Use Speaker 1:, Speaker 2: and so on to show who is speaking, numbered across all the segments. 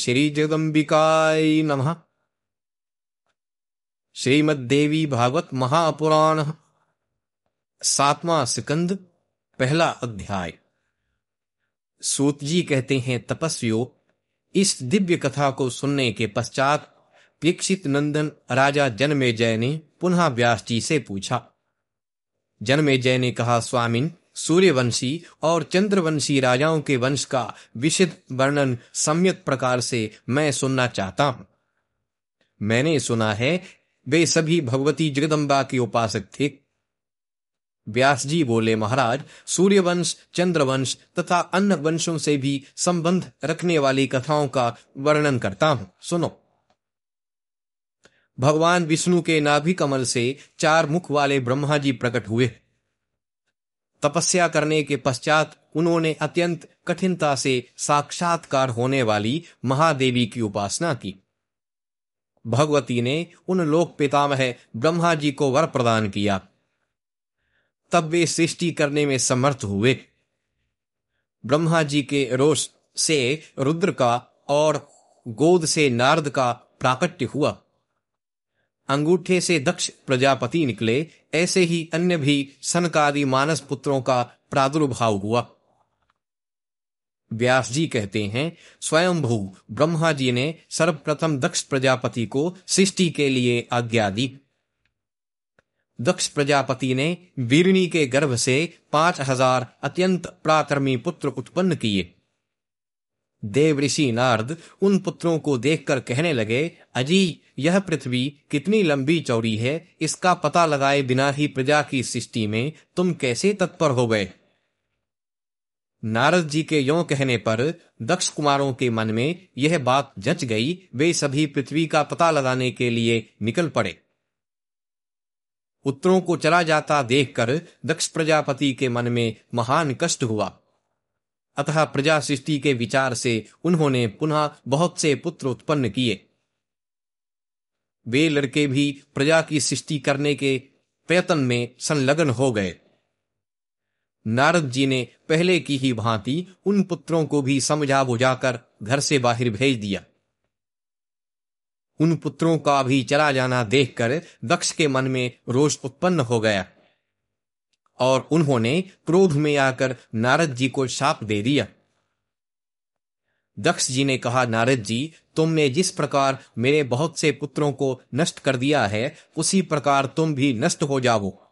Speaker 1: श्री जगदम्बिकाय नमः। श्रीमद्देवी भागवत महापुराण, सातवां सिकंद, पहला अध्याय। सूत जी कहते हैं, तपस्वियों, इस दिव्य कथा को सुनने के पश्चात परीक्षित नंदन राजा जनमे जय ने पुनः व्यास जी से पूछा। जनमे जय ने कहा, स्वामिन सूर्यवंशी और चंद्रवंशी राजाओं के वंश का विशिद वर्णन सम्यक प्रकार से मैं सुनना चाहता हूँ। मैंने सुना है, वे सभी भगवती जगदम्बा के उपासक थे। व्यास जी बोले, महाराज, सूर्यवंश, चंद्रवंश तथा अन्य वंशों से भी संबंध रखने वाली कथाओं का वर्णन करता हूँ। सुनो। भगवान विष्णु के नाभि कमल से चार मुख वाले ब्रह्मा जी प्रकट हुए। तपस्या करने के पश्चात उन्होंने अत्यंत कठिनता से साक्षात्कार होने वाली महादेवी की उपासना की। भगवती ने उन लोक पितामह ब्रह्मा जी को वर प्रदान किया। तब वे सृष्टि करने में समर्थ हुए। ब्रह्मा जी के रोष से रुद्र का और गोद से नारद का प्राकट्य हुआ। अंगूठे से दक्ष प्रजापति निकले, ऐसे ही अन्य भी सनकारी मानस पुत्रों का प्रादुर्भाव हुआ। व्यास जी कहते हैं, स्वयंभू ब्रह्मा जी ने सर्वप्रथम दक्ष प्रजापति को सृष्टि के लिए आज्ञा दी। दक्ष प्रजापति ने वीरणी के गर्भ से पाँच हज़ार अत्यंत प्रातर्मी पुत्र उत्पन्न किए। देव ऋषि नारद उन पुत्रों को देखकर कहने लगे, अजी यह पृथ्वी कितनी लंबी चौड़ी है, इसका पता लगाए बिना ही प्रजा की सृष्टि में तुम कैसे तत्पर हो गए? नारद जी के यो कहने पर दक्ष कुमारों के मन में यह बात जच गई, वे सभी पृथ्वी का पता लगाने के लिए निकल पड़े। उत्तरों को चला जाता देखकर दक्ष प्रजापति के मन में महान कष्ट हुआ। अतः प्रजा सृष्टि के विचार से उन्होंने पुनः बहुत से पुत्र उत्पन्न किए। वे लड़के भी प्रजा की सृष्टि करने के प्रयत्न में संलग्न हो गए। नारद जी ने पहले की ही भांति उन पुत्रों को भी समझा बुझाकर घर से बाहर भेज दिया। उन पुत्रों का भी चला जाना देखकर दक्ष के मन में रोष उत्पन्न हो गया और उन्होंने क्रोध में आकर नारद जी को शाप दे दिया। दक्ष जी ने कहा, नारद जी, तुमने जिस प्रकार मेरे बहुत से पुत्रों को नष्ट कर दिया है, उसी प्रकार तुम भी नष्ट हो जाओ।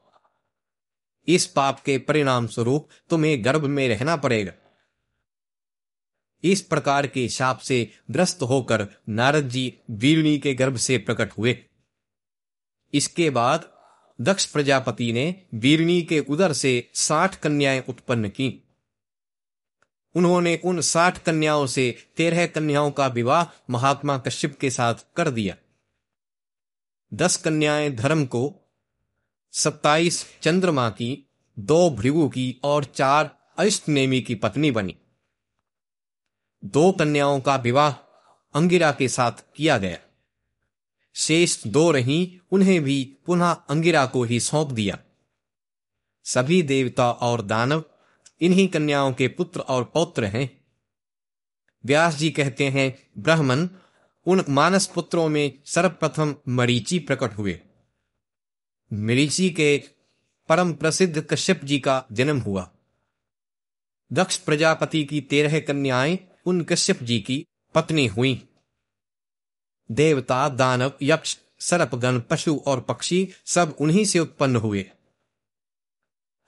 Speaker 1: इस पाप के परिणाम स्वरूप तुम्हें गर्भ में रहना पड़ेगा। इस प्रकार के शाप से ग्रस्त होकर नारद जी वीरणी के गर्भ से प्रकट हुए। इसके बाद दक्ष प्रजापति ने वीरणी के उदर से साठ कन्याएँ उत्पन्न की। उन्होंने उन साठ कन्याओं से तेरह कन्याओं का विवाह महात्मा कश्यप के साथ कर दिया। दस कन्याएँ धर्म को, सत्ताईस चंद्रमा की, दो भृगु की और चार अष्टनेमी की पत्नी बनी। दो कन्याओं का विवाह अंगिरा के साथ किया गया। शेष दो रही उन्हें भी पुनः अंगिरा को ही सौंप दिया। सभी देवता और दानव इन्हीं कन्याओं के पुत्र और पौत्र हैं। व्यास जी कहते हैं, ब्राह्मण, उन मानस पुत्रों में सर्वप्रथम मरीचि प्रकट हुए। मरीचि के परम प्रसिद्ध कश्यप जी का जन्म हुआ। दक्ष प्रजापति की तेरह कन्याएँ उन कश्यप जी की पत्नी हुई। देवता, दानव, यक्ष, सर्पगण, पशु और पक्षी सब उन्हीं से उत्पन्न हुए।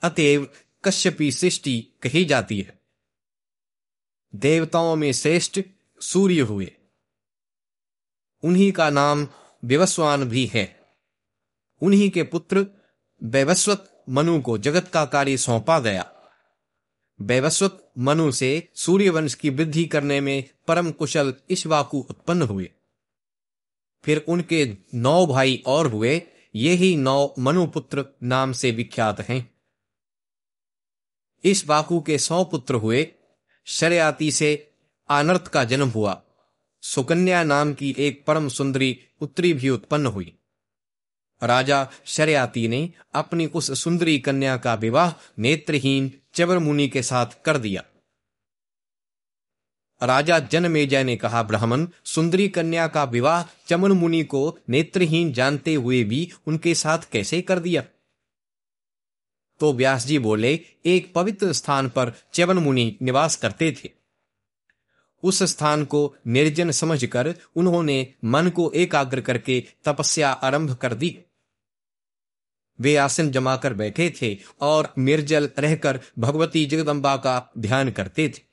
Speaker 1: अतएव कश्यपी सृष्टि कही जाती है। देवताओं में श्रेष्ठ सूर्य हुए। उन्हीं का नाम व्यवस्वान भी है। उन्हीं के पुत्र वैवस्वत मनु को जगत का कार्य सौंपा गया। वैवस्वत मनु से सूर्यवंश की वृद्धि करने में परम कुशल इश्वाकु उत्पन्न हुए। फिर उनके नौ भाई और हुए, ये ही नौ मनुपुत्र नाम से विख्यात हैं। इस बाकू के सौ पुत्र हुए, शरयाती से आनर्थ का जन्म हुआ। सुकन्या नाम की एक परम सुंदरी पुत्री भी उत्पन्न हुई। राजा शरयाती ने अपनी उस सुंदरी कन्या का विवाह नेत्रहीन चवर मुनि के साथ कर दिया। राजा जनमेजय ने कहा, ब्राह्मण, सुंदरी कन्या का विवाह चमन मुनि को नेत्रहीन जानते हुए भी उनके साथ कैसे कर दिया? तो व्यास जी बोले, एक पवित्र स्थान पर च्यवन मुनि निवास करते थे। उस स्थान को निर्जन समझकर उन्होंने मन को एकाग्र करके तपस्या आरंभ कर दी। वे आसन जमाकर बैठे थे और निर्जल रहकर भगवती जगदम्बा का ध्यान करते थे।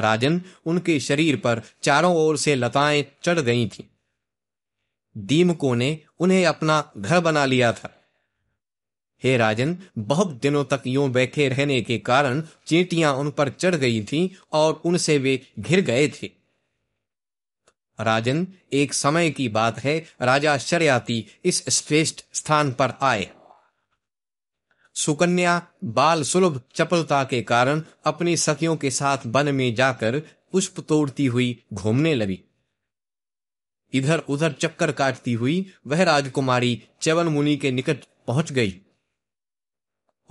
Speaker 1: राजन उनके शरीर पर चारों ओर से लताएँ चढ़ गई थीं। दीमकों ने उन्हें अपना घर बना लिया था। हे राजन, बहुत दिनों तक यूँ बैठे रहने के कारण चींटियाँ उन पर चढ़ गई थीं और उनसे वे घिर गए थे। राजन, एक समय की बात है, राजा शर्याती इस श्रेष्ठ स्थान पर आए। सुकन्या बाल सुलभ चपलता के कारण अपनी सखियों के साथ वन में जाकर पुष्प तोड़ती हुई घूमने लगी। इधर उधर चक्कर काटती हुई वह राजकुमारी च्यवन मुनि के निकट पहुँच गई।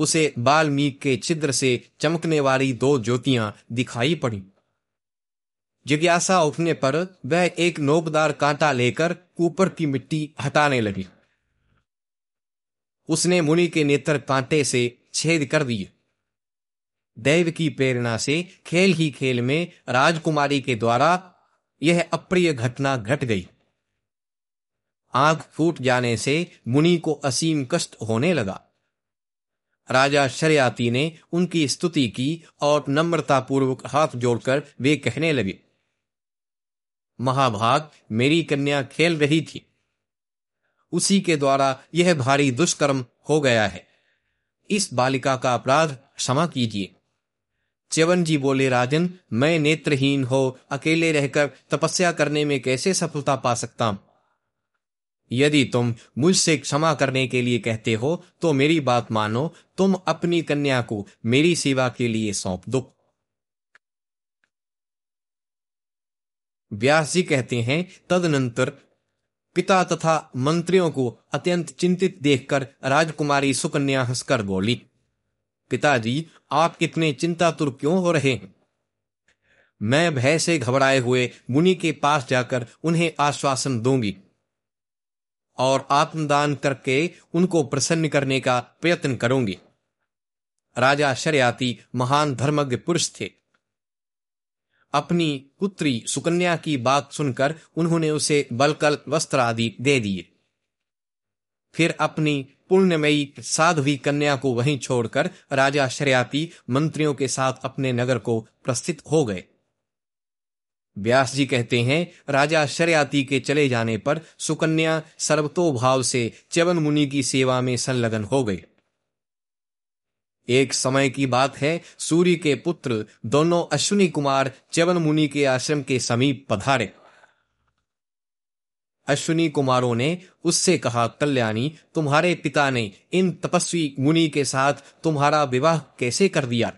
Speaker 1: उसे बाल्मीक के छिद्र से चमकने वाली दो ज्योतियाँ दिखाई पड़ी। जिज्ञासा उठने पर वह एक नोकदार कांटा लेकर ऊपर की मिट्टी हटाने लगी। उसने मुनि के नेत्र कांटे से छेद कर दिए। दैव की प्रेरणा से खेल ही खेल में राजकुमारी के द्वारा यह अप्रिय घटना घट गई। आँख फूट जाने से मुनि को असीम कष्ट होने लगा। राजा शरियाती ने उनकी स्तुति की और नम्रता पूर्वक हाथ जोड़कर वे कहने लगे, महाभाग मेरी कन्या खेल रही थी। उसी के द्वारा यह भारी दुष्कर्म हो गया है। इस बालिका का अपराध क्षमा कीजिए। च्यवन जी बोले, राजन, मैं नेत्रहीन हो, अकेले रहकर तपस्या करने में कैसे सफलता पा सकता हूँ? यदि तुम मुझसे क्षमा करने के लिए कहते हो तो मेरी बात मानो। तुम अपनी कन्या को मेरी सेवा के लिए सौंप दो। व्यास जी कहते हैं, तदनंतर पिता तथा मंत्रियों को अत्यंत चिंतित देखकर राजकुमारी सुकन्या हंसकर बोली, पिताजी, आप कितने चिंतातुर क्यों हो रहे हैं? मैं भय से घबराए हुए मुनि के पास जाकर उन्हें आश्वासन दूँगी। और आत्मदान करके उनको प्रसन्न करने का प्रयत्न करूँगी। राजा शरियाती महान धर्मज्ञ पुरुष थे। अपनी पुत्री सुकन्या की बात सुनकर उन्होंने उसे बलकल, वस्त्र आदि दे दिए। फिर अपनी पुण्यमयी साध्वी कन्या को वहीं छोड़कर राजा शरियाती मंत्रियों के साथ अपने नगर को प्रस्थित हो गए। व्यास जी कहते हैं, राजा शरियाती के चले जाने पर सुकन्या सर्वतोभाव से च्यवन मुनि की सेवा में संलग्न हो गई। एक समय की बात है सूर्य के पुत्र दोनों अश्विनी कुमार च्यवन मुनि के आश्रम के समीप पधारे। अश्विनी कुमारों ने उससे कहा, कल्याणी, तुम्हारे पिता ने इन तपस्वी मुनि के साथ तुम्हारा विवाह कैसे कर दिया?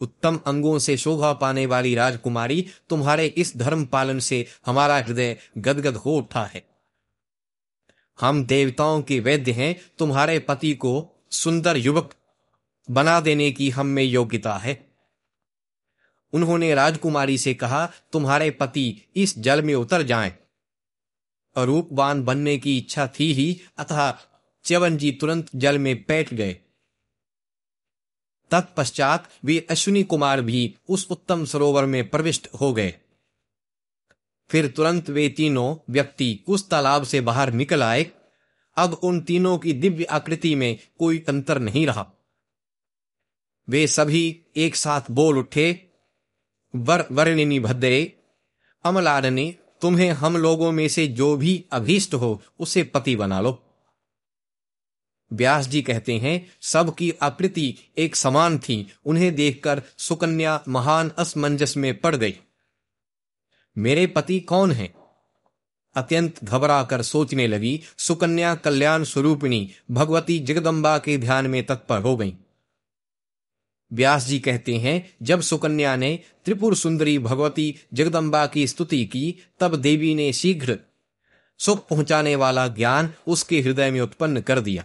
Speaker 1: उत्तम अंगों से शोभा पाने वाली राजकुमारी तुम्हारे इस धर्म पालन से हमारा हृदय गदगद हो उठा है। हम देवताओं के वैद्य हैं, तुम्हारे पति को सुंदर युवक बना देने की हम में योग्यता है। उन्होंने राजकुमारी से कहा, तुम्हारे पति इस जल में उतर जाएँ। रूपवान बनने की इच्छा थी ही, अतः च्यवन जी तुरंत जल में बैठ गए। तत्पश्चात वे अश्विनी कुमार भी उस उत्तम सरोवर में प्रविष्ट हो गए। फिर तुरंत वे तीनों व्यक्ति उस तालाब से बाहर निकल आए। अब उन तीनों की दिव्य आकृति में कोई अंतर नहीं रहा। वे सभी एक साथ बोल उठे, वर वर्णिनी भद्रे अमलारने तुम्हें हम लोगों में से जो भी अभीष्ट हो, उसे पति बना लो। व्यास जी कहते हैं, सबकी आकृति एक समान थी। उन्हें देखकर सुकन्या महान असमंजस में पड़ गई। मेरे पति कौन है? अत्यंत घबरा कर सोचने लगी सुकन्या कल्याण स्वरूपिणी भगवती जगदम्बा के ध्यान में तत्पर हो गई। व्यास जी कहते हैं, जब सुकन्या ने त्रिपुर सुंदरी भगवती जगदम्बा की स्तुति की, तब देवी ने शीघ्र सुख पहुँचाने वाला ज्ञान उसके हृदय में उत्पन्न कर दिया।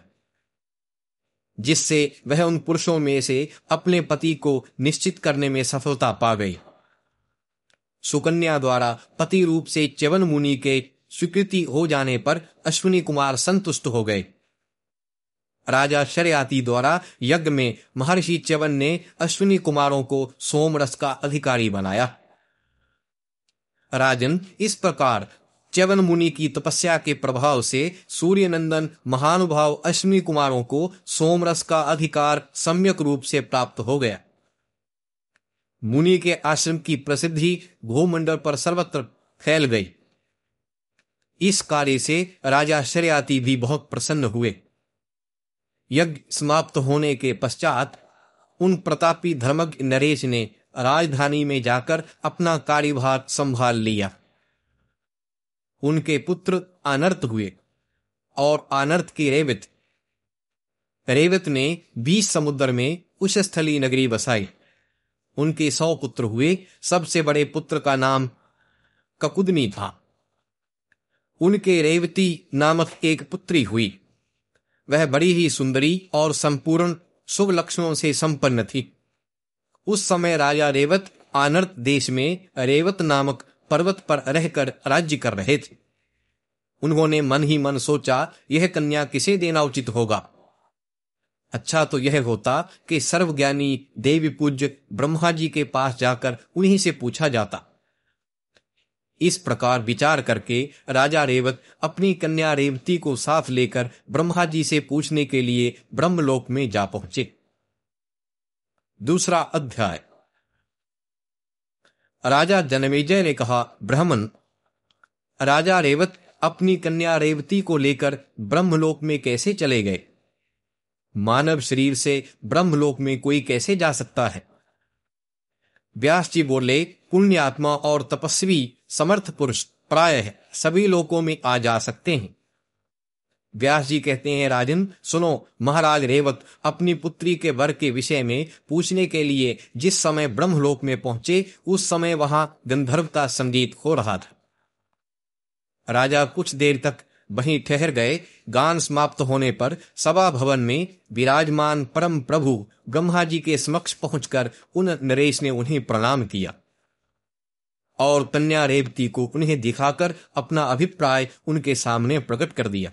Speaker 1: जिससे वह उन पुरुषों में से अपने पति को निश्चित करने में सफलता पा गई। सुकन्या द्वारा पति रूप से च्यवन मुनि के स्वीकृति हो जाने पर अश्विनी कुमार संतुष्ट हो गए। राजा शरयाती द्वारा यज्ञ में महर्षि च्यवन ने अश्विनी कुमारों को सोमरस का अधिकारी बनाया। राजन, इस प्रकार च्यवन मुनि की तपस्या के प्रभाव से सूर्य नंदन महानुभाव अश्विनी कुमारों को सोमरस का अधिकार सम्यक रूप से प्राप्त हो गया। मुनि के आश्रम की प्रसिद्धि भूमंडल पर सर्वत्र फैल गई। इस कार्य से राजा शरियाती भी बहुत प्रसन्न हुए। यज्ञ समाप्त होने के पश्चात उन प्रतापी धर्मज्ञ नरेश ने राजधानी में जाकर अपना कार्यभार संभाल लिया। उनके पुत्र अनर्थ हुए और अनर्थ की रेवत। रेवत ने बीस समुद्र में उस स्थली नगरी बसाई। उनके सौ पुत्र हुए। सबसे बड़े पुत्र का नाम ककुदनी था। उनके रेवती नामक एक पुत्री हुई। वह बड़ी ही सुंदरी और संपूर्ण शुभ लक्षणों से संपन्न थी। उस समय राजा रेवत आनर्त देश में रेवत नामक पर्वत पर रहकर राज्य कर रहे थे। उन्होंने मन ही मन सोचा, यह कन्या किसे देना उचित होगा? अच्छा तो यह होता कि सर्वज्ञानी देवी पूज्य ब्रह्मा जी के पास जाकर उन्हीं से पूछा जाता। इस प्रकार विचार करके राजा रेवत अपनी कन्या रेवती को साथ लेकर ब्रह्मा जी से पूछने के लिए ब्रह्मलोक में जा पहुँचे। दूसरा अध्याय। राजा जनमेजय ने कहा, ब्राह्मण, राजा रेवत अपनी कन्या रेवती को लेकर ब्रह्मलोक में कैसे चले गए? मानव शरीर से ब्रह्मलोक में कोई कैसे जा सकता है? व्यास जी बोले पुण्य आत्मा और तपस्वी समर्थ पुरुष प्राय सभी लोकों में आ जा सकते हैं। व्यास जी कहते हैं, राजन, सुनो, महाराज रेवत अपनी पुत्री के वर के विषय में पूछने के लिए जिस समय ब्रह्मलोक में पहुँचे, उस समय वहाँ गंधर्व का संगीत हो रहा था। राजा कुछ देर तक वहीं ठहर गए। गान समाप्त होने पर सभा भवन में विराजमान परम प्रभु ब्रह्मा जी के समक्ष पहुंचकर उन नरेश ने उन्हें प्रणाम किया और कन्या रेवती को उन्हें दिखाकर अपना अभिप्राय उनके सामने प्रकट कर दिया।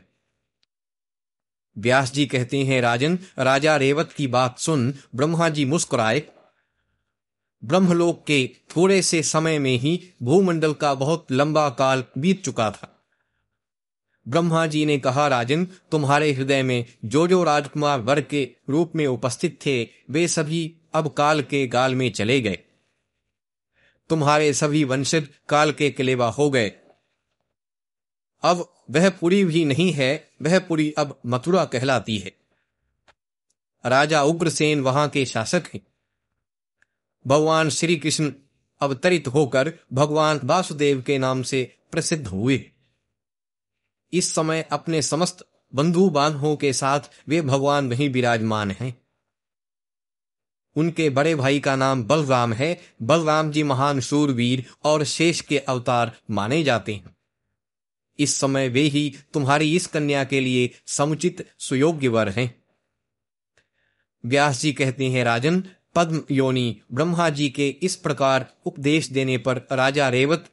Speaker 1: व्यास जी कहते हैं, राजन, राजा रेवत की बात सुन, ब्रह्मा जी मुस्कुराए। ब्रह्मलोक के थोड़े से समय में ही भूमंडल का बहुत लंबा काल बीत चुका था। ब्रह्मा जी ने कहा, राजन, तुम्हारे हृदय में जो जो राजकुमार वर के रूप में उपस्थित थे, वे सभी अब काल के गाल में चले गए। तुम्हारे सभी वंशज काल के किलेवा हो गए। अब वह पुरी भी नहीं है, वह पुरी अब मथुरा कहलाती है। राजा उग्रसेन वहाँ के शासक हैं। भगवान श्री कृष्ण अवतरित होकर भगवान वासुदेव के नाम से प्रसिद्ध हुए। इस समय अपने समस्त बंधु बांधवों के साथ वे भगवान वहीं विराजमान हैं। उनके बड़े भाई का नाम बलराम है। बलराम जी महान शूरवीर और शेष के अवतार माने जाते हैं। इस समय वे ही तुम्हारी इस कन्या के लिए समुचित सुयोग्य वर हैं। व्यास जी कहते हैं, राजन, पद्म योनि ब्रह्मा जी के इस प्रकार उपदेश देने पर राजा रेवत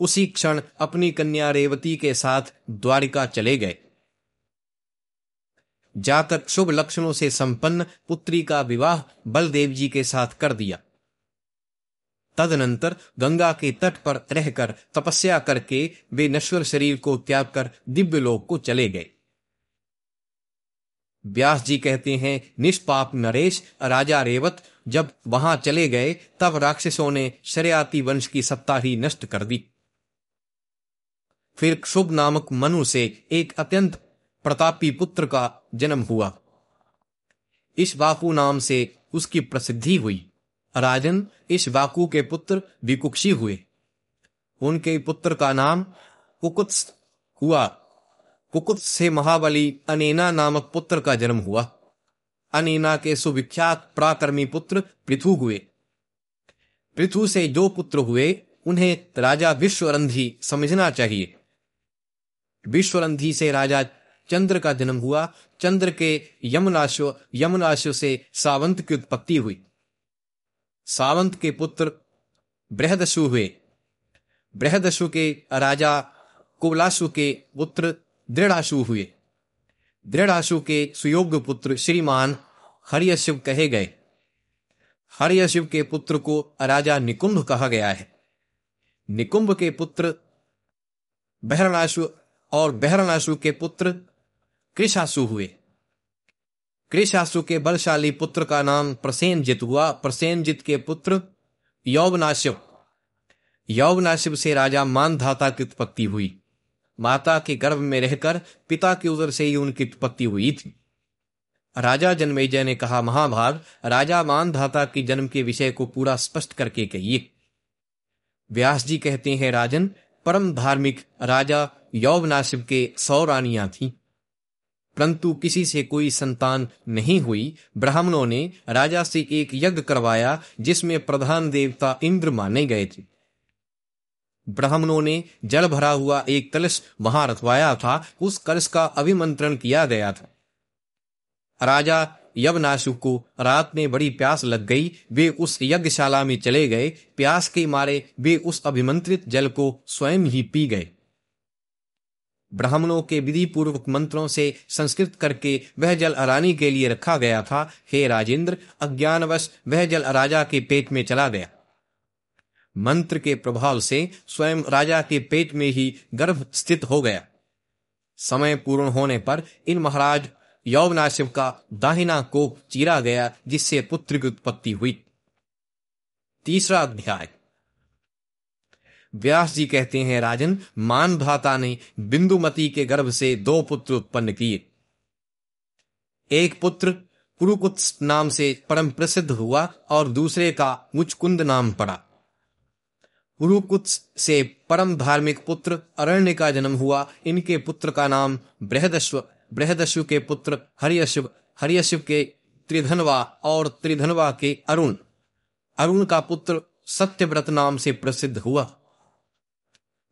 Speaker 1: उसी क्षण अपनी कन्या रेवती के साथ द्वारिका चले गए। जाकर शुभ लक्षणों से संपन्न पुत्री का विवाह बलदेव जी के साथ कर दिया। तदनंतर गंगा के तट पर रहकर तपस्या करके वे नश्वर शरीर को त्याग कर दिव्य लोक को चले गए। व्यास जी कहते हैं, निष्पाप नरेश, राजा रेवत, जब वहाँ चले गए, तब राक्षसों ने शरियाती वंश की सत्ता ही नष्ट कर दी। फिर शुभ नामक मनु से एक अत्यंत प्रतापी पुत्र का जन्म हुआ। इस बापू नाम से उसकी प्रसिद्धि हुई। राजन, इस वाकु के पुत्र विकुक्षी हुए। उनके पुत्र का नाम कुकुत्स हुआ। कुकुत्स से महाबली अनेना नामक पुत्र का जन्म हुआ। अनेना के सुविख्यात प्राकर्मी पुत्र पृथु हुए। पृथु से जो पुत्र हुए, उन्हें राजा विश्वरंधी समझना चाहिए। विश्वरंधी से राजा चंद्र का जन्म हुआ। चंद्र के यमुनाश्व यमुनाश्व से सावंत की उत्पत्ति हुई। सावंत के पुत्र बृहदसु हुए। बृहदशु के राजा कुबलाशु के पुत्र दृढ़ाशु हुए। दृढ़ाशु के सुयोग्य पुत्र श्रीमान हरियशिव कहे गए। हरियशिव के पुत्र को राजा निकुंभ कहा गया है। निकुंभ के पुत्र बहरणाशु और बहरणाशु के पुत्र कृषासु हुए। कृषासु के बलशाली पुत्र का नाम प्रसेनजित हुआ। प्रसेनजित के पुत्र यौवनाशिव यौवनाशिव से राजा मानधाता की उत्पत्ति हुई। माता के गर्भ में रहकर पिता की उदर से ही उनकी उत्पत्ति हुई थी। राजा जन्मेजय ने कहा, महाभाग, राजा मानधाता की जन्म के विषय को पूरा स्पष्ट करके कहिए। व्यास जी कहते हैं, राजन, परम धार्मिक राजा यौवनाशिव के सौ रानियाँ थीं। परंतु किसी से कोई संतान नहीं हुई। ब्राह्मणों ने राजा से एक यज्ञ करवाया, जिसमें प्रधान देवता इंद्र माने गए थे। ब्राह्मणों ने जल भरा हुआ एक कलश वहाँ रखवाया था, उस कलश का अभिमंत्रण किया गया था। राजा यवनाशु को रात में बड़ी प्यास लग गई, वे उस यज्ञशाला में चले गए। प्यास के मारे वे उस अभिमंत्रित जल को स्वयं ही पी गए। ब्राह्मणों के विधि पूर्वक मंत्रों से संस्कृत करके वह जल अरानी के लिए रखा गया था। हे राजेंद्र, अज्ञानवश वह जल राजा के पेट में चला गया। मंत्र के प्रभाव से स्वयं राजा के पेट में ही गर्भ स्थित हो गया। समय पूर्ण होने पर इन महाराज यौवनाशिव का दाहिना कोप चीरा गया, जिससे पुत्र की उत्पत्ति हुई। तीसरा अध्याय। व्यास जी कहते हैं, राजन, मान भ्राता ने बिंदुमती के गर्भ से दो पुत्र उत्पन्न किए। एक पुत्र कुरुकुत्स नाम से परम प्रसिद्ध हुआ और दूसरे का मुचकुंद नाम पड़ा। कुरुकुत्स से परम धार्मिक पुत्र अरण्य का जन्म हुआ। इनके पुत्र का नाम बृहदश्व बृहदस्व के पुत्र हरियशिव हरियशिव के त्रिधनवा और त्रिधनवा के अरुण। अरुण का पुत्र सत्यव्रत नाम से प्रसिद्ध हुआ।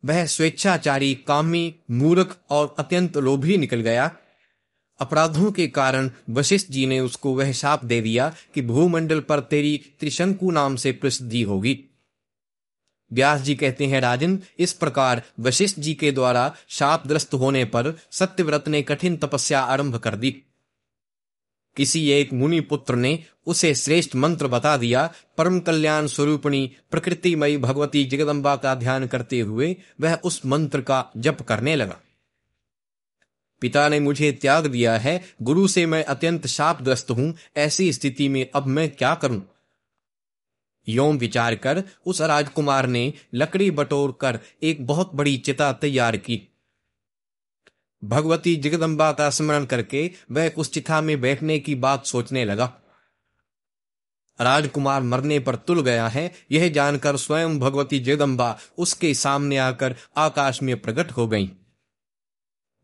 Speaker 1: वह स्वेच्छाचारी, कामी, मूर्ख और अत्यंत लोभी निकल गया। अपराधों के कारण वशिष्ठ जी ने उसको वह शाप दे दिया कि भूमंडल पर तेरी त्रिशंकु नाम से प्रसिद्धि होगी। व्यास जी कहते हैं, राजन, इस प्रकार वशिष्ठ जी के द्वारा शापग्रस्त होने पर सत्यव्रत ने कठिन तपस्या आरंभ कर दी। किसी एक मुनि पुत्र ने उसे श्रेष्ठ मंत्र बता दिया, परम कल्याण स्वरूपणी, प्रकृतिमयी भगवती जगदम्बा का ध्यान करते हुए वह उस मंत्र का जप करने लगा। पिता ने मुझे त्याग दिया है, गुरु से मैं अत्यंत शापग्रस्त हूँ, ऐसी स्थिति में अब मैं क्या करूँ? योम विचार कर उस राजकुमार ने लकड़ी बटोर कर एक बहुत बड़ी चिता तैयार की। भगवती जगदम्बा का स्मरण करके वह चिता में बैठने की बात सोचने लगा। राजकुमार मरने पर तुल गया है। यह जानकर स्वयं भगवती जगदम्बा उसके सामने आकर आकाश में प्रकट हो गईं।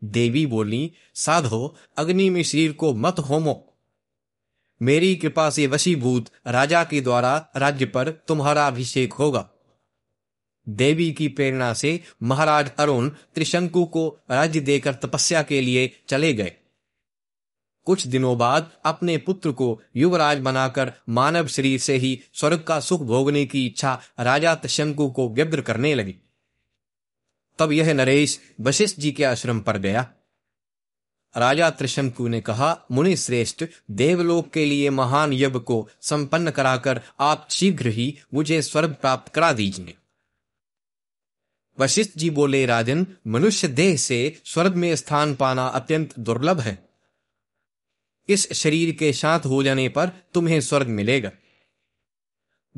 Speaker 1: देवी बोली, साधो, अग्नि में शरीर को मत होमो। मेरी कृपा से वशीभूत राजा के द्वारा राज्य पर तुम्हारा अभिषेक होगा। देवी की प्रेरणा से महाराज अरुण त्रिशंकु को राज्य देकर तपस्या के लिए चले गए। कुछ दिनों बाद अपने पुत्र को युवराज बनाकर मानव शरीर से ही स्वर्ग का सुख भोगने की इच्छा राजा त्रिशंकु को व्यग्र करने लगी। तब यह नरेश वशिष्ठ जी के आश्रम पर गया। राजा त्रिशंकु ने कहा, मुनि श्रेष्ठ, देवलोक के लिए महान यज्ञ को संपन्न कराकर आप शीघ्र ही मुझे स्वर्ग प्राप्त करा दीजिए। वशिष्ठ जी बोले, राजन, मनुष्य देह से स्वर्ग में स्थान पाना अत्यंत दुर्लभ है। इस शरीर के शांत हो जाने पर तुम्हें स्वर्ग मिलेगा।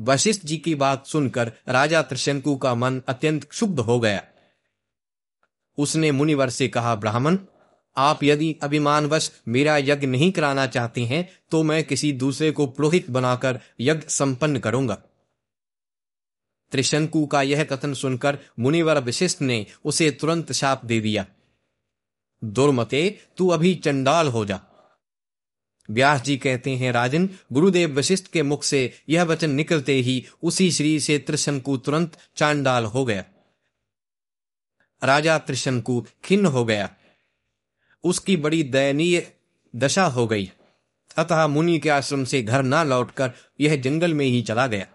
Speaker 1: वशिष्ठ जी की बात सुनकर राजा त्रिशंकु का मन अत्यंत क्षुब्ध हो गया। उसने मुनिवर से कहा, ब्राह्मण, आप यदि अभिमानवश मेरा यज्ञ नहीं कराना चाहते हैं तो मैं किसी दूसरे को पुरोहित बनाकर यज्ञ संपन्न करूँगा। त्रिशंकु का यह कथन सुनकर मुनिवर विशिष्ट ने उसे तुरंत शाप दे दिया। दुर्मते, तू अभी चंडाल हो जा। व्यास जी कहते हैं, राजन, गुरुदेव वशिष्ठ के मुख से यह वचन निकलते ही उसी श्री से त्रिशंकु तुरंत चांडाल हो गया। राजा त्रिशंकु खिन्न हो गया। उसकी बड़ी दयनीय दशा हो गई। अतः मुनि के आश्रम से घर न लौटकर यह जंगल में ही चला गया।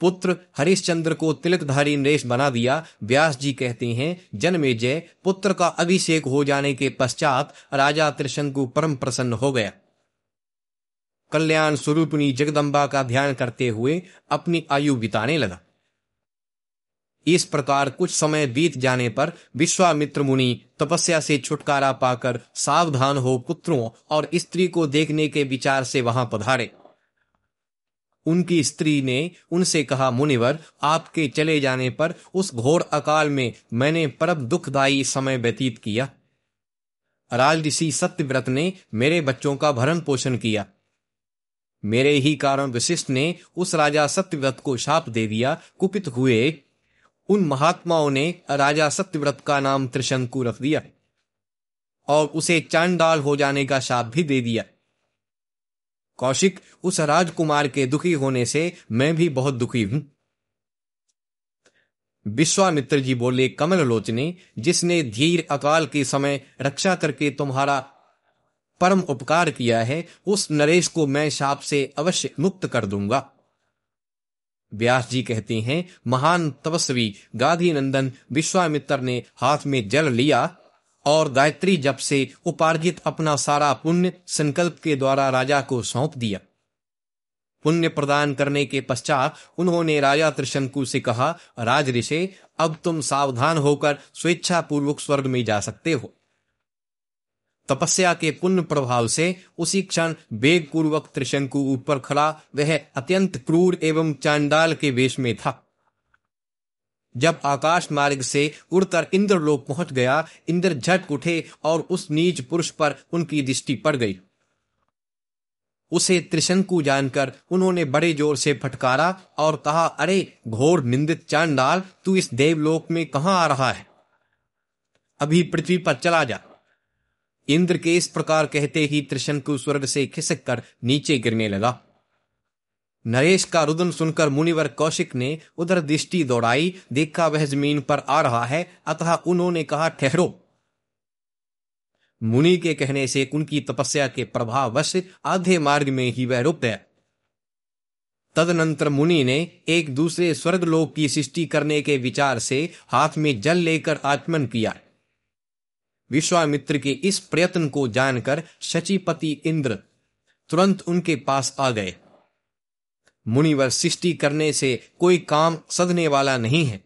Speaker 1: पुत्र हरिश्चंद्र को तिलकधारी नरेश बना दिया। व्यास जी कहते हैं जन्मेजय पुत्र का अभिषेक हो जाने के पश्चात राजा त्रिशंकु परम प्रसन्न हो गया। कल्याण स्वरूपनी जगदम्बा का ध्यान करते हुए अपनी आयु बिताने लगा। इस प्रकार कुछ समय बीत जाने पर विश्वामित्र मुनि तपस्या से छुटकारा पाकर सावधान हो पुत्रों और स्त्री को देखने के विचार से वहाँ पधारे। उनकी स्त्री ने उनसे कहा, मुनिवर, आपके चले जाने पर उस घोर अकाल में मैंने परम दुखदायी समय व्यतीत किया। राजऋषि सत्यव्रत ने मेरे बच्चों का भरण पोषण किया। मेरे ही कारण विशिष्ट ने उस राजा सत्यव्रत को शाप दे दिया। कुपित हुए उन महात्माओं ने राजा सत्यव्रत का नाम त्रिशंकु रख दिया और उसे चांडाल हो जाने का शाप भी दे दिया। कौशिक, उस राजकुमार के दुखी होने से मैं भी बहुत दुखी हूँ। विश्वामित्र जी बोले, कमल लोचने, जिसने धीर अकाल के समय रक्षा करके तुम्हारा परम उपकार किया है, उस नरेश को मैं शाप से अवश्य मुक्त कर दूँगा। व्यास जी कहते हैं, महान तपस्वी, गाधी नंदन, विश्वामित्र ने हाथ में जल लिया और गायत्री जप से उपार्जित अपना सारा पुण्य संकल्प के द्वारा राजा को सौंप दिया। पुण्य प्रदान करने के पश्चात उन्होंने राजा त्रिशंकु से कहा, राज ऋषि, अब तुम सावधान होकर स्वेच्छा पूर्वक स्वर्ग में जा सकते हो। तपस्या के पुण्य प्रभाव से उसी क्षण वेग पूर्वक त्रिशंकु ऊपर खड़ा, वह अत्यंत क्रूर एवं चांडाल के वेश में था। जब आकाश मार्ग से उड़कर इंद्रलोक पहुँच गया, इंद्र झट उठे और उस नीच पुरुष पर उनकी दृष्टि पड़ गई। उसे त्रिशंकु जानकर उन्होंने बड़े ज़ोर से फटकारा और कहा, अरे, घोर निंदित चांडाल, तू इस देवलोक में कहा आ रहा है? अभी पृथ्वी पर चला जा। इंद्र के इस प्रकार कहते ही त्रिशंकु स्वर्ग से खिसक कर नीचे गिरने लगा। नरेश का रुदन सुनकर मुनिवर कौशिक ने उधर दृष्टि दौड़ाई, देखा वह ज़मीन पर आ रहा है, अतः उन्होंने कहा, ठहरो। मुनि के कहने से उनकी तपस्या के प्रभाववश आधे मार्ग में ही वह रुक गया। तदनंतर मुनि ने एक दूसरे स्वर्गलोक की सृष्टि करने के विचार से हाथ में जल लेकर आचमन किया। विश्वामित्र के इस प्रयत्न को जानकर शचिपति इंद्र तुरंत उनके पास आ गए। मुनिवर सृष्टि करने से कोई काम सदने वाला नहीं है।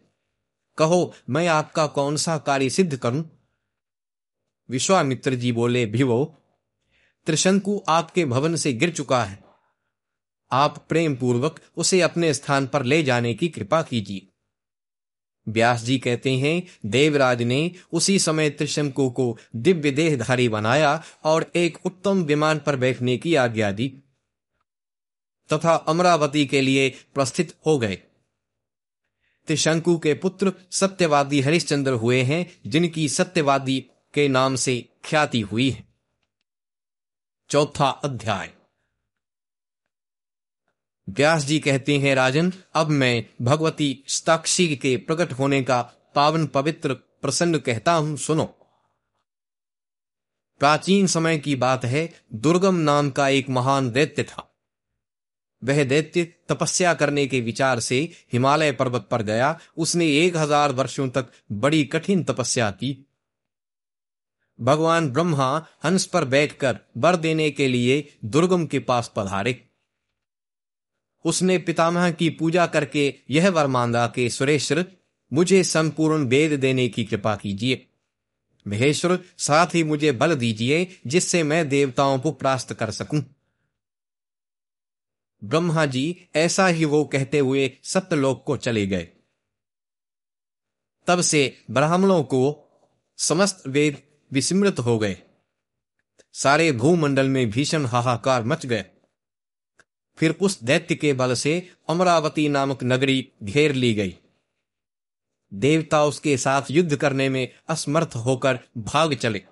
Speaker 1: कहो, मैं आपका कौन सा कार्य सिद्ध करूँ? विश्वामित्र जी बोले, भिवो, त्रिशंकु आपके भवन से गिर चुका है। आप प्रेम पूर्वक उसे अपने स्थान पर ले जाने की कृपा कीजिए। व्यास जी कहते हैं, देवराज ने उसी समय त्रिशंकु को दिव्य देहधारी बनाया और एक उत्तम विमान पर बैठने की आज्ञा दी। तथा अमरावती के लिए प्रस्थित हो गए। त्रिशंकु के पुत्र सत्यवादी हरिश्चंद्र हुए हैं, जिनकी सत्यवादी के नाम से ख्याति हुई है। चौथा अध्याय। व्यास जी कहते हैं, राजन, अब मैं भगवती स्ताक्षी के प्रकट होने का पावन पवित्र प्रसन्न कहता हूँ, सुनो। प्राचीन समय की बात है, दुर्गम नाम का एक महान दैत्य था। वह दैत्य तपस्या करने के विचार से हिमालय पर्वत पर गया। उसने एक हज़ार वर्षों तक बड़ी कठिन तपस्या की। भगवान ब्रह्मा हंस पर बैठकर बर देने के लिए दुर्गम के पास पधारे। उसने पितामह की पूजा करके यह वर मांगा कि, सुरेश्वर, मुझे संपूर्ण वेद देने की कृपा कीजिए। महेश्वर, साथ ही मुझे बल दीजिए, जिससे मैं देवताओं को प्रास्त कर सकूँ। ब्रह्मा जी, ऐसा ही वो कहते हुए सत्यलोक को चले गए। तब से ब्राह्मणों को समस्त वेद विस्मृत हो गए। सारे भूमंडल में भीषण हाहाकार मच गए। फिर उस दैत्य के बल से अमरावती नामक नगरी घेर ली गई। देवता उसके साथ युद्ध करने में असमर्थ होकर भाग चले।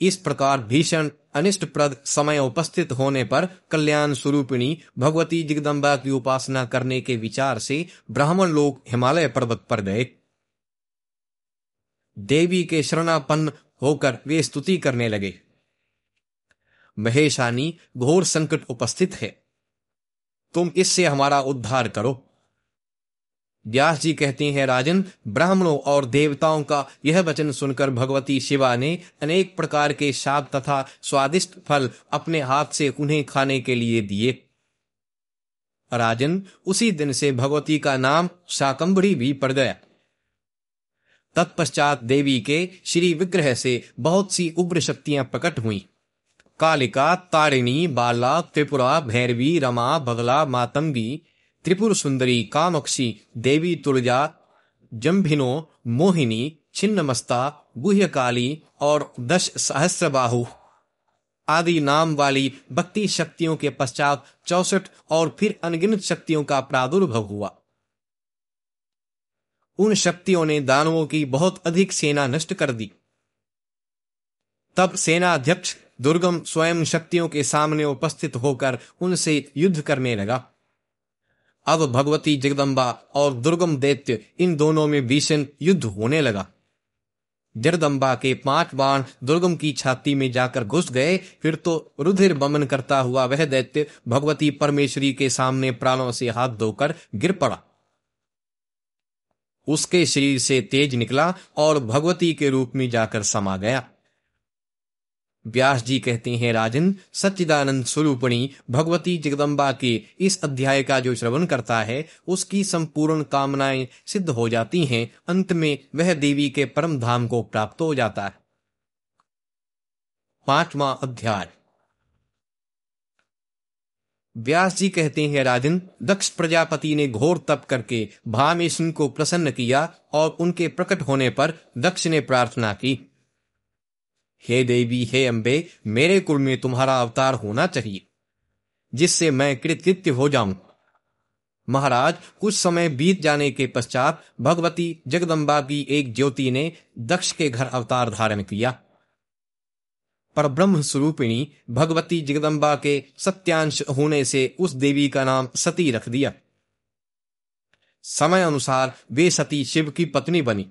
Speaker 1: इस प्रकार भीषण, अनिष्टप्रद समय उपस्थित होने पर कल्याण स्वरूपिणी भगवती जगदम्बा की उपासना करने के विचार से ब्राह्मण लोग हिमालय पर्वत पर गए। देवी के शरणापन्न होकर वे स्तुति करने लगे। महेशानी घोर संकट उपस्थित है। तुम इससे हमारा उद्धार करो। व्यास जी कहते हैं, राजन, ब्राह्मणों और देवताओं का यह वचन सुनकर भगवती शिवा ने अनेक प्रकार के शाप तथा स्वादिष्ट फल अपने हाथ से उन्हें खाने के लिए दिए। राजन, उसी दिन से भगवती का नाम शाकंभरी भी पड़ गया। तत्पश्चात देवी के श्री विग्रह से बहुत सी उग्र शक्तियाँ प्रकट हुई। कालिका, तारिणी, बाला, त्रिपुरा, भैरवी, रमा, बगला, मातंगी त्रिपुर सुंदरी कामक्षी देवी तुलजा जम्भिनो, मोहिनी, छिन्नमस्ता, गुह्यकाली और दश सहस्रबाहु। आदि नाम वाली भक्ति शक्तियों के पश्चात चौसठ और फिर अनगिनत शक्तियों का प्रादुर्भव हुआ। उन शक्तियों ने दानवों की बहुत अधिक सेना नष्ट कर दी। तब सेना अध्यक्ष दुर्गम स्वयं शक्तियों के सामने उपस्थित होकर उनसे युद्ध करने लगा। अब भगवती जगदम्बा और दुर्गम दैत्य इन दोनों में भीषण युद्ध होने लगा। जगदम्बा के पाँच बाण दुर्गम की छाती में जाकर घुस गए, फिर तो रुधिर बमन करता हुआ वह दैत्य भगवती परमेश्वरी के सामने प्राणों से हाथ धोकर गिर पड़ा। उसके शरीर से तेज निकला और भगवती के रूप में जाकर समा गया। व्यास जी कहते हैं, राजन, सच्चिदानंद स्वरूपणी भगवती जगदम्बा के इस अध्याय का जो श्रवण करता है, उसकी संपूर्ण कामनाएँ सिद्ध हो जाती हैं। अंत में वह देवी के परम धाम को प्राप्त हो जाता है। पांचवा अध्याय। व्यास जी कहते हैं, राजन, दक्ष प्रजापति ने घोर तप करके भामेशन को प्रसन्न किया और उनके प्रकट होने पर दक्ष ने प्रार्थना की। हे देवी, हे अंबे, मेरे कुल में तुम्हारा अवतार होना चाहिए, जिससे मैं कृतकृत्य हो जाऊँ। महाराज, कुछ समय बीत जाने के पश्चात भगवती जगदम्बा की एक ज्योति ने दक्ष के घर अवतार धारण किया। पर ब्रह्म स्वरूपिणी भगवती जगदम्बा के सत्यांश होने से उस देवी का नाम सती रख दिया। समय अनुसार वे सती शिव की पत्नी बनी।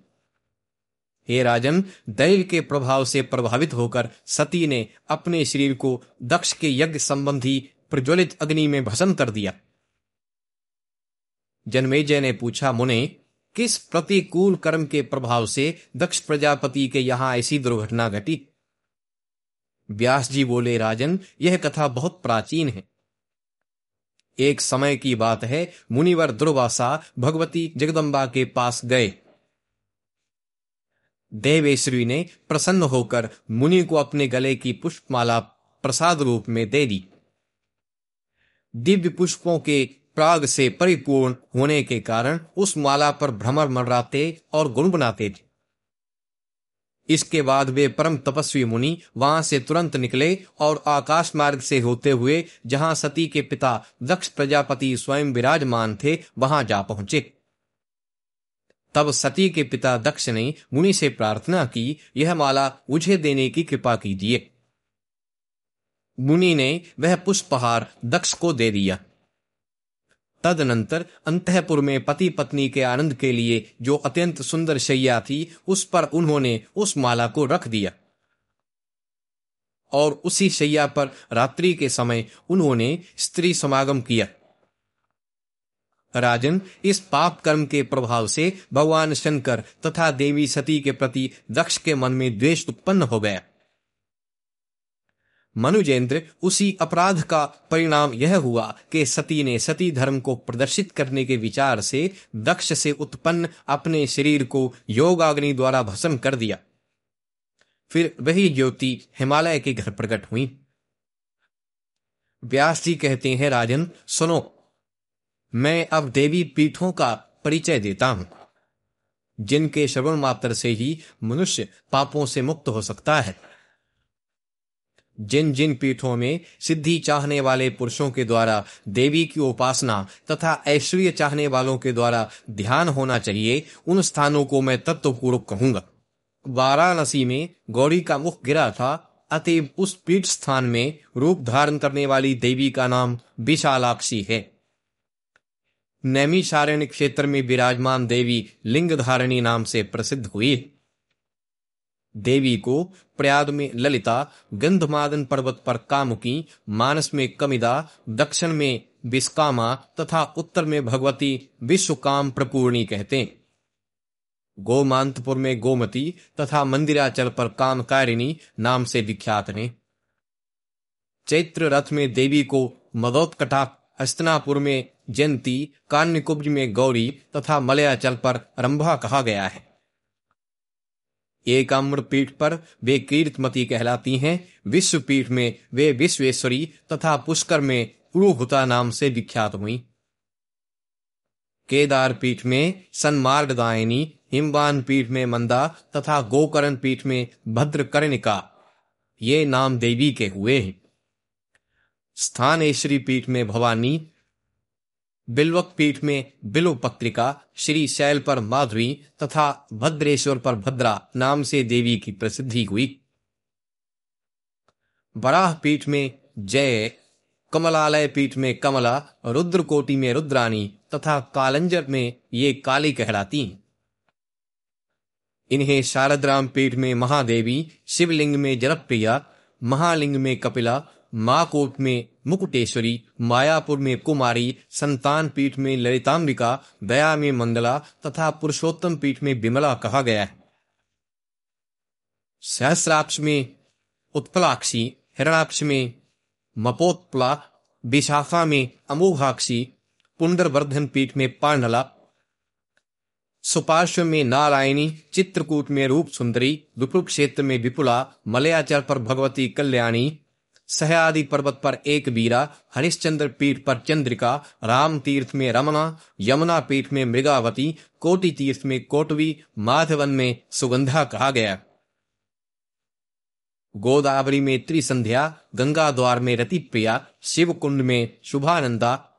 Speaker 1: हे राजन, दैव के प्रभाव से प्रभावित होकर सती ने अपने शरीर को दक्ष के यज्ञ संबंधी प्रज्वलित अग्नि में भस्म कर दिया। जन्मेजय ने पूछा, मुने, किस प्रतिकूल कर्म के प्रभाव से दक्ष प्रजापति के यहाँ ऐसी दुर्घटना घटी? व्यास जी बोले, राजन, यह कथा बहुत प्राचीन है। एक समय की बात है, मुनिवर दुर्वासा भगवती जगदम्बा के पास गए। देवेश्वरी ने प्रसन्न होकर मुनि को अपने गले की पुष्पमाला प्रसाद रूप में दे दी। दिव्य पुष्पों के प्राग से परिपूर्ण होने के कारण उस माला पर भ्रमर मर्राते और गुण बनाते थे। इसके बाद वे परम तपस्वी मुनि वहाँ से तुरंत निकले और आकाश मार्ग से होते हुए जहाँ सती के पिता दक्ष प्रजापति स्वयं विराजमान थे, वहाँ जा पहुँचे। तब सती के पिता दक्ष ने मुनि से प्रार्थना की, यह माला मुझे देने की कृपा कीजिए। मुनि ने वह पुष्पहार दक्ष को दे दिया। तदनंतर अंतपुर में पति पत्नी के आनंद के लिए जो अत्यंत सुंदर शैया थी, उस पर उन्होंने उस माला को रख दिया। और उसी शैया पर रात्रि के समय उन्होंने स्त्री समागम किया। राजन, इस पाप कर्म के प्रभाव से भगवान शंकर तथा देवी सती के प्रति दक्ष के मन में द्वेष उत्पन्न हो गया मनुजेंद्र, उसी अपराध का परिणाम यह हुआ कि सती ने सती धर्म को प्रदर्शित करने के विचार से दक्ष से उत्पन्न अपने शरीर को योगाग्नि द्वारा भस्म कर दिया। फिर वही ज्योति हिमालय के घर प्रकट हुई। व्यास जी कहते हैं, राजन, सुनो मैं अब देवी पीठों का परिचय देता हूँ। जिनके श्रवण मात्र से ही मनुष्य पापों से मुक्त हो सकता है। जिन जिन पीठों में सिद्धि चाहने वाले पुरुषों के द्वारा देवी की उपासना तथा ऐश्वर्य चाहने वालों के द्वारा ध्यान होना चाहिए, उन स्थानों को मैं तत्वपूर्वक कहूँगा। वाराणसी में गौरी का मुख गिरा था, अतएव उस पीठ स्थान में रूप धारण करने वाली देवी का नाम विशालाक्षी है। नैमिषारण्य क्षेत्र में विराजमान देवी लिंग धारणी नाम से प्रसिद्ध हुई। देवी को प्रयाग में ललिता, गंधमादन पर्वत पर कामुकी, मानस में कमिदा, दक्षिण में विस्कामा तथा उत्तर में भगवती विश्वकाम प्रपूर्णी कहते गोमांतपुर में गोमती तथा मंदिराचल पर कामकारिणी नाम से विख्यात ने चैत्र रथ में देवी को मदोत्कटा, हस्तनापुर में जयंती कान्यकुब्ज में गौरी तथा मलयाचल पर रंभा कहा गया है। एक अम्र पीठ पर वे कीर्तमती कहलाती हैं। विश्व पीठ में वे विश्वेश्वरी तथा पुष्कर में पुरुहुता नाम से विख्यात हुई। केदार पीठ में सन्मार्गदायिनी हिमवान पीठ में मंदा तथा गोकर्ण पीठ में भद्रकर्णिका, ये नाम देवी के हुए हैं। स्थानेश्वरी पीठ में भवानी बिल्वक पीठ में बिलो पत्रिका श्री शैल पर माधवी तथा भद्रेश्वर पर भद्रा नाम से देवी की प्रसिद्धि हुई। बराह पीठ में जय, कमलालय पीठ में कमला, रुद्रकोटि में रुद्रानी तथा कालंजर में ये काली कहलाती इन्हें शारदराम पीठ में महादेवी, शिवलिंग में जलप्रिया महालिंग में कपिला माकोट में मुकुटेश्वरी, मायापुर में कुमारी, संतान पीठ में ललिताम्बिका दया में मंगला तथा पुरुषोत्तम पीठ में विमला कहा गया है। सहस्राक्ष में उत्पलाक्षी, हिरणाक्ष में मपोत्पला, विशाखा में अमोघाक्षी, पुंडरवर्धन पीठ में पांडला, सुपार्श्व में नारायणी, चित्रकूट में रूप सुंदरी विपुल क्षेत्र में विपुला, मलयाचल पर भगवती कल्याणी सहयादि पर्वत पर एक बीरा, हरिश्चंद्र पीठ पर चंद्रिका, राम तीर्थ में रमना यमुना पीठ में मृगावती, कोटि तीर्थ में कोटवी, माधवन में सुगंधा कहा गया। गोदावरी में त्रिसंध्या गंगा द्वार में रति प्रिया शिव कुंड में शुभानंदा,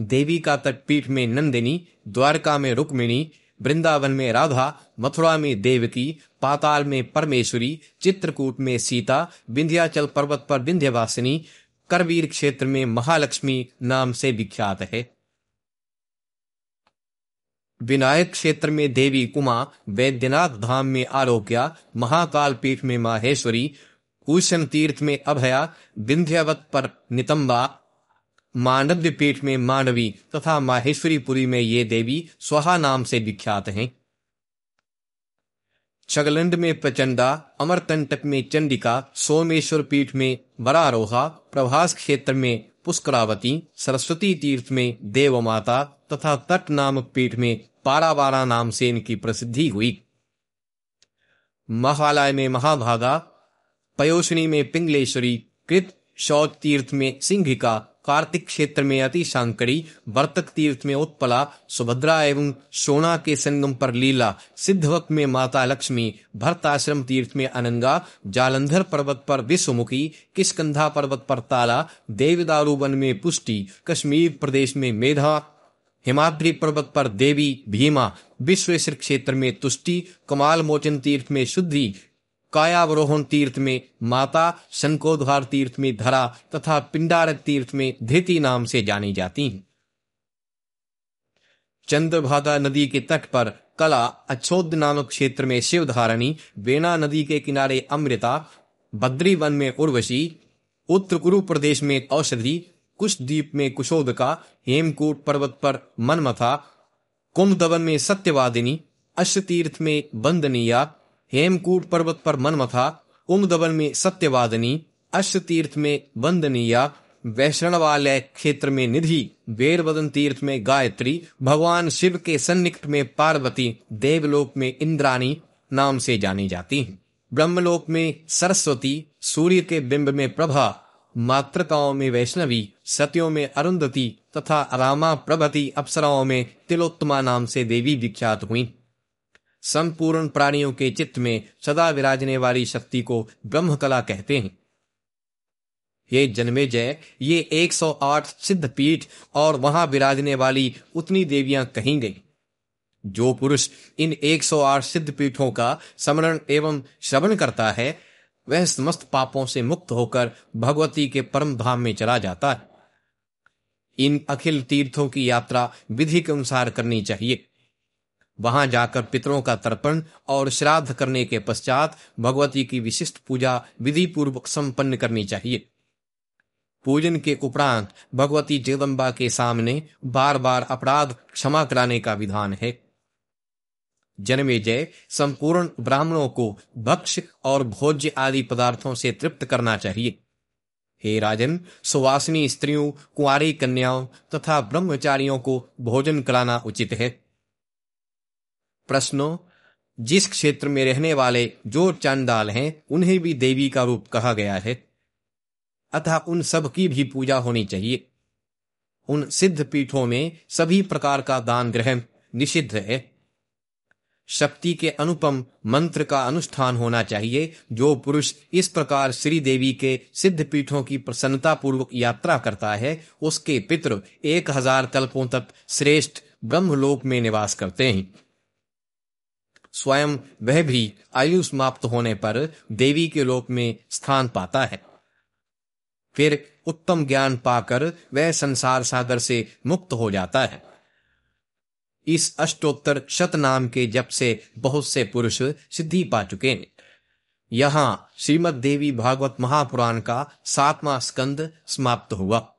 Speaker 1: देवी का तटपीठ में नंदिनी, द्वारका में रुक्मिणी वृंदावन में राधा, मथुरा में देवकी, पाताल में परमेश्वरी, चित्रकूट में सीता, विंध्याचल पर्वत पर विंध्यवासिनी, करवीर क्षेत्र में महालक्ष्मी नाम से विख्यात है। विनायक क्षेत्र में देवी कुमा वैद्यनाथ धाम में आरोग्या महाकाल पीठ में माहेश्वरी कुशन तीर्थ में अभया, विंध्यवत पर नितंबा मानव्य पीठ में मानवी तथा माहेश्वरीपुरी में ये देवी स्वाहा नाम से विख्यात हैं। चगलंड में प्रचंडा अमरतंटक में चंडिका, सोमेश्वर पीठ में बरारोहा प्रभास क्षेत्र में पुष्करावती, सरस्वती तीर्थ में देव माता तथा तट नामक पीठ में पारावारा नाम से इनकी प्रसिद्धि हुई। महालय में महाभागा, पयोशनी में पिंगलेश्वरी, कृत शौच तीर्थ में सिंहिका कार्तिक क्षेत्र में अति शांकरी वर्तक तीर्थ में उत्पला, सुभद्रा एवं सोना के संगम पर लीला, सिद्धवक में माता लक्ष्मी, भरताश्रम तीर्थ में अनंगा, जालंधर पर्वत पर विश्वमुखी किसकंधा पर्वत पर ताला देवदारू वन में पुष्टि, कश्मीर प्रदेश में मेधा, हिमाद्री पर्वत पर देवी, भीमा, विश्वेश्वर क्षेत्र में तुष्टि कमाल मोचन तीर्थ में शुद्धि कायावरोहण तीर्थ में माता शंकोद्वार तीर्थ में धरा तथा पिंडारक तीर्थ में धृति नाम से जानी जाती हैं। चंद्रभागा नदी के तट पर कला अच्छोद नामक क्षेत्र में शिवधारणी, वेणा नदी के किनारे अमृता बद्री वन में उर्वशी, उत्तर कुरु प्रदेश में औषधि कुशद्वीप में कुशोदका, हेमकूट पर्वत पर मनमथा, कुंभदवन में सत्यवादिनी, अश्वतीर्थ में बंदनिया हेमकूट पर्वत पर मनमथा उमदबन में सत्यवादनी, अश्वतीर्थ में वंदनीया वैष्णवालय क्षेत्र में निधि, वेरवदन तीर्थ में गायत्री, भगवान शिव के सन्निकट में पार्वती, देवलोक में इंद्राणी नाम से जानी जाती हैं। ब्रह्मलोक में सरस्वती, सूर्य के बिंब में प्रभा, मातृकाओं में वैष्णवी, सतियों में अरुंधति तथा रामा प्रभति अप्सराओं में तिलोत्तमा नाम से देवी विख्यात हुई। संपूर्ण प्राणियों के चित्त में सदा विराजने वाली शक्ति को ब्रह्म कला कहते हैं। ये जन्मे जय, ये 108 सिद्ध पीठ और वहाँ विराजने वाली उतनी देवियाँ कहीं गई। जो पुरुष इन 108 सिद्ध पीठों का स्मरण एवं श्रवण करता है, वह समस्त पापों से मुक्त होकर भगवती के परम धाम में चला जाता है। इन अखिल तीर्थों की यात्रा विधि के अनुसार करनी चाहिए। वहाँ जाकर पितरों का तर्पण और श्राद्ध करने के पश्चात भगवती की विशिष्ट पूजा विधि पूर्वक संपन्न करनी चाहिए। पूजन के उपरांत भगवती जगदम्बा के सामने बार बार अपराध क्षमा कराने का विधान है। जन्मे जय, संपूर्ण ब्राह्मणों को भक्ष और भोज्य आदि पदार्थों से तृप्त करना चाहिए। हे राजन, सुवासिनी स्त्रियों, कुंवारी कन्याओं तथा ब्रह्मचारियों को भोजन कराना उचित है। प्रश्नों, जिस क्षेत्र में रहने वाले जो चांडाल हैं, उन्हें भी देवी का रूप कहा गया है। अतः उन सब की भी पूजा होनी चाहिए। उन सिद्ध पीठों में सभी प्रकार का दान ग्रहण निषिद्ध है। शक्ति के अनुपम मंत्र का अनुष्ठान होना चाहिए, जो पुरुष इस प्रकार श्री देवी के सिद्ध पीठों की प्रसन्नता पूर्वक यात्रा करता है, उसके पितृ एक हज़ार तल्पों तक श्रेष्ठ ब्रह्मलोक में निवास करते हैं। स्वयं वह भी आयु समाप्त होने पर देवी के लोक में स्थान पाता है। फिर उत्तम ज्ञान पाकर वह संसार सागर से मुक्त हो जाता है। इस अष्टोत्तर शत नाम के जप से बहुत से पुरुष सिद्धि पा चुके हैं। यहाँ श्रीमद देवी भागवत महापुराण का सातवां स्कंद समाप्त हुआ।